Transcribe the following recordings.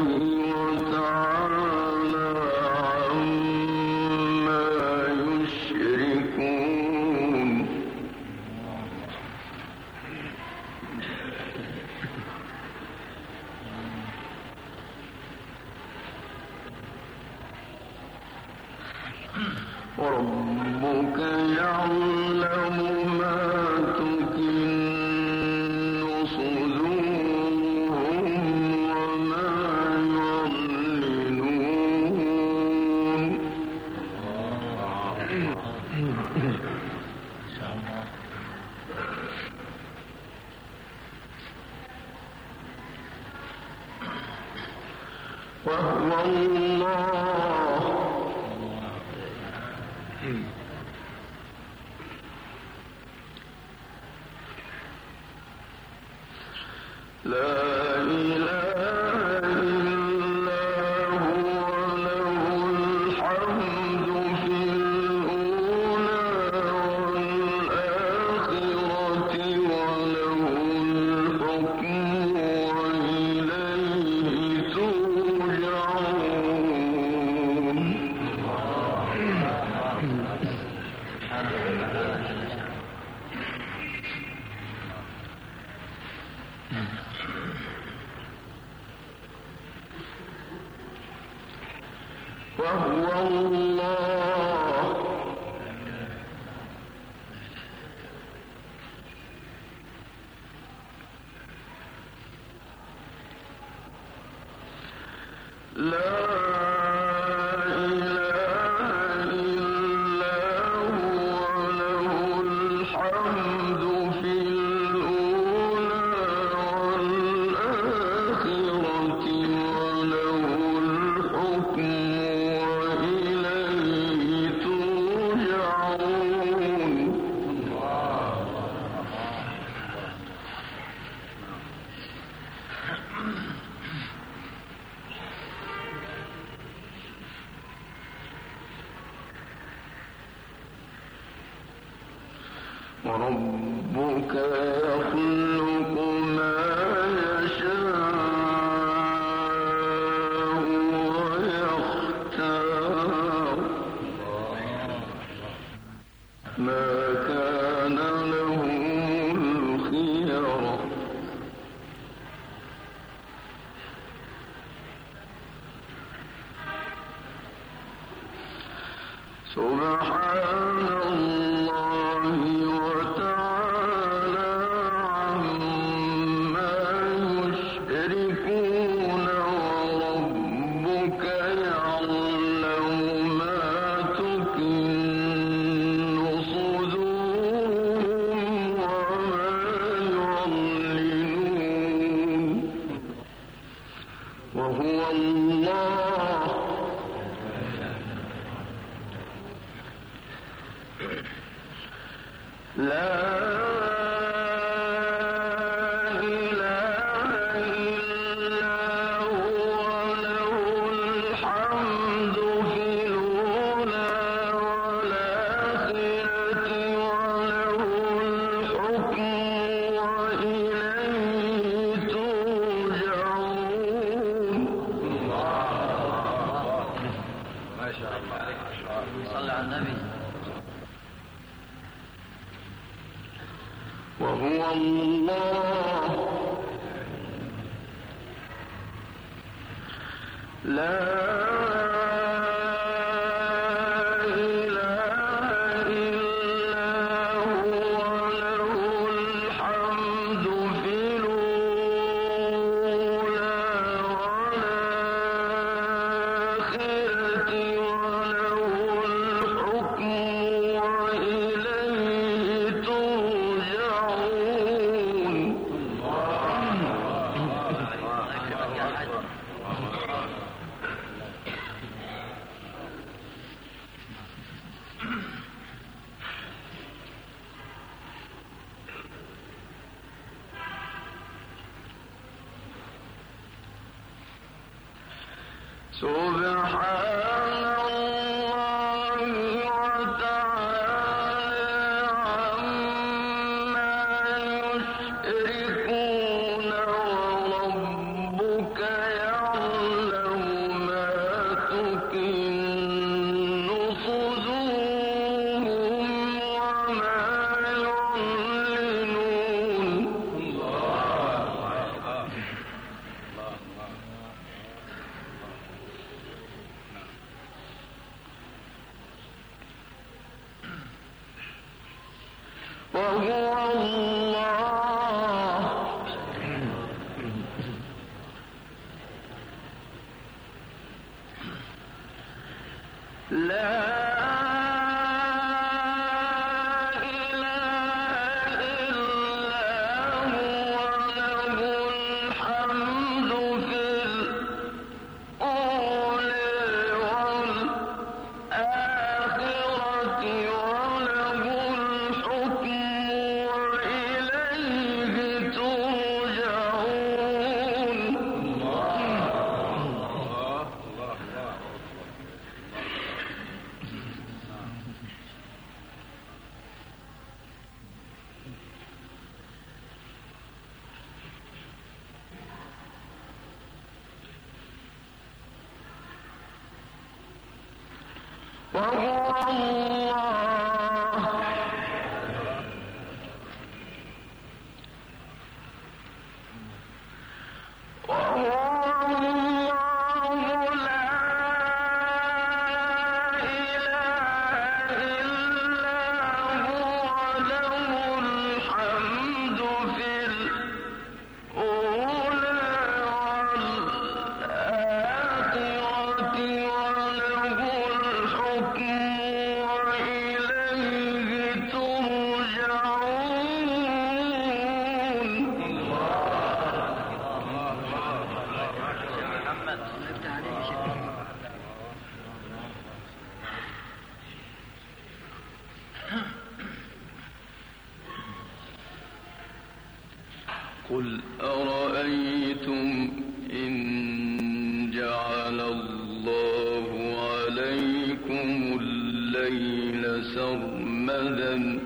وربك وهو الله. love. No. سبحان Well, وهو قل أرأيتم إن جعل الله عليكم الليل سرمدا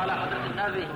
على حضرة النبي.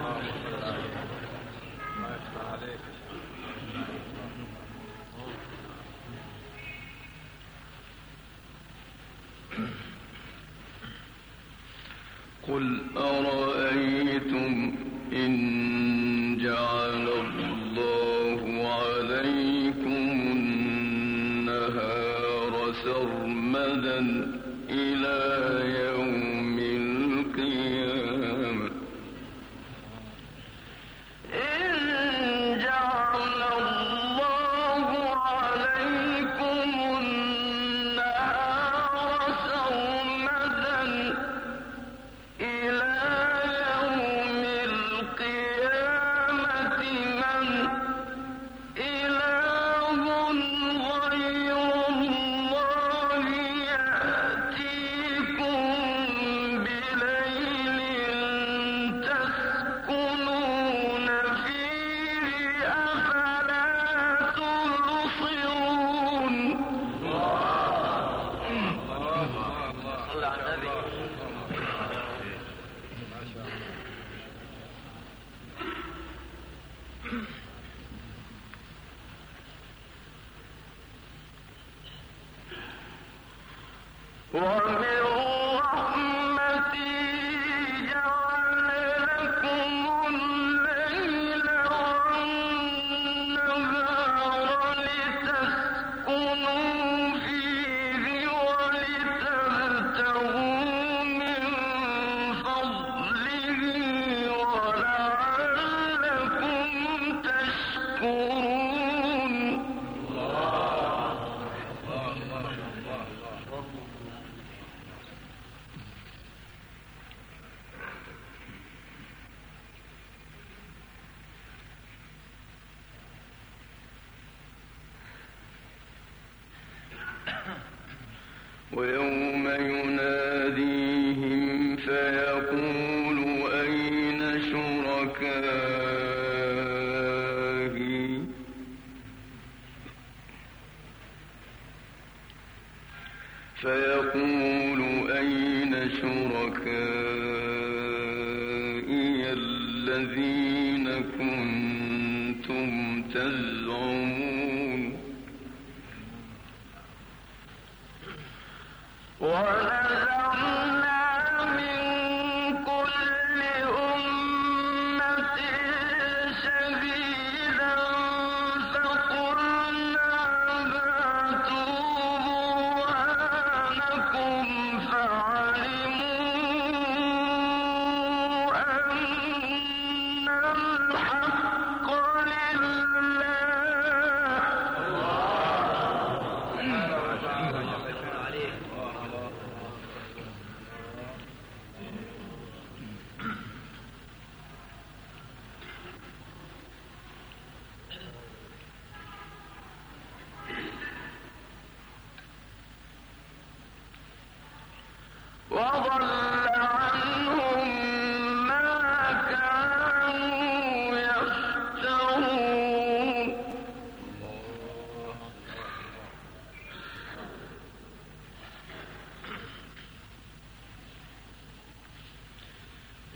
ويوم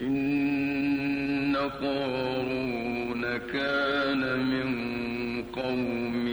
إن قارون كان من قوم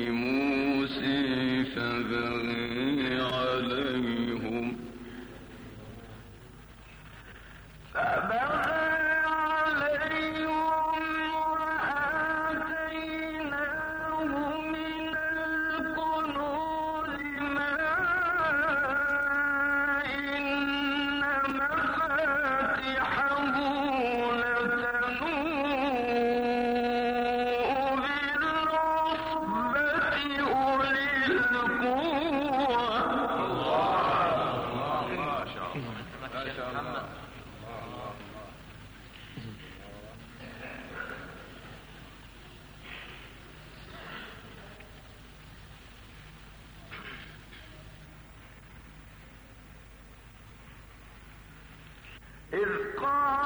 إذ قال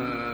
uh,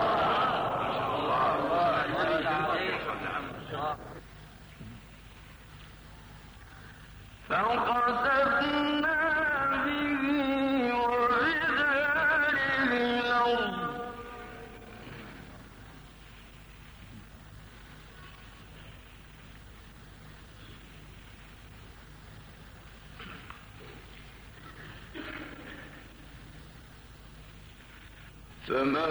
فما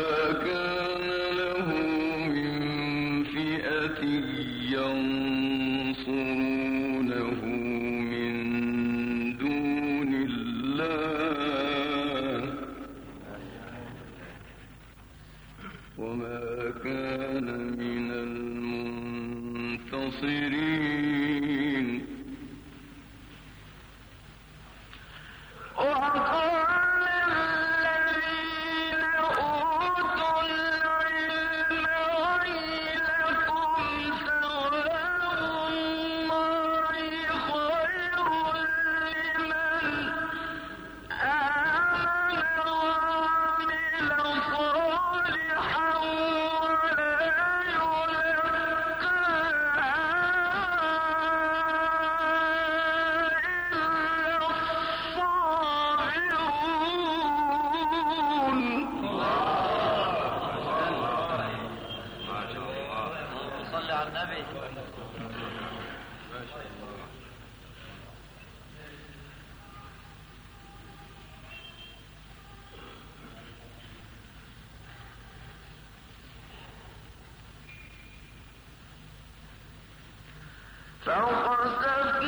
South Park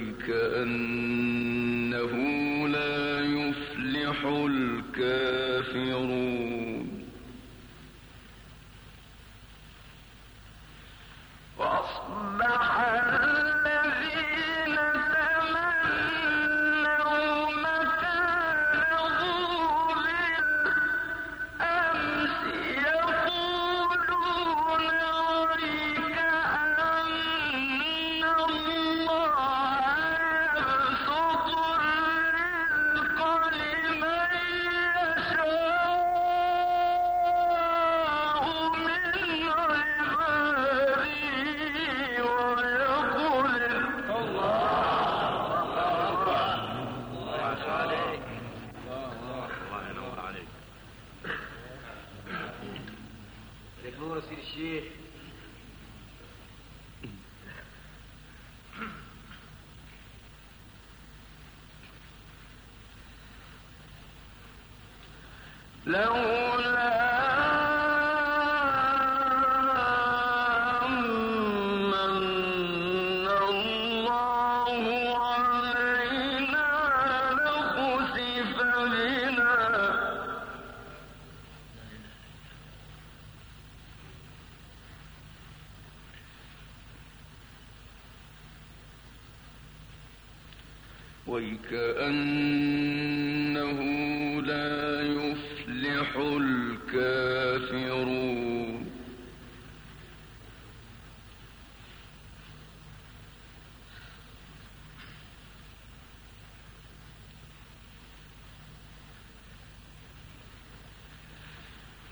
عليك 两。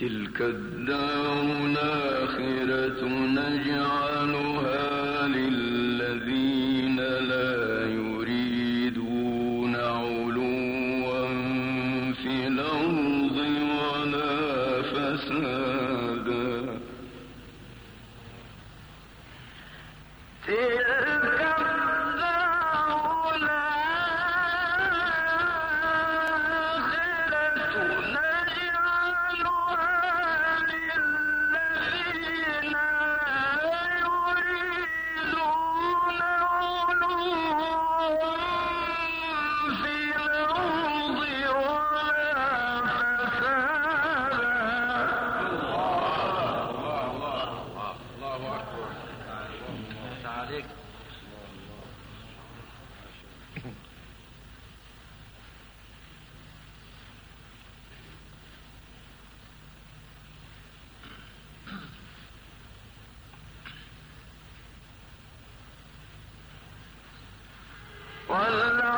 تلك الدار الآخرة نجعلها صدق الله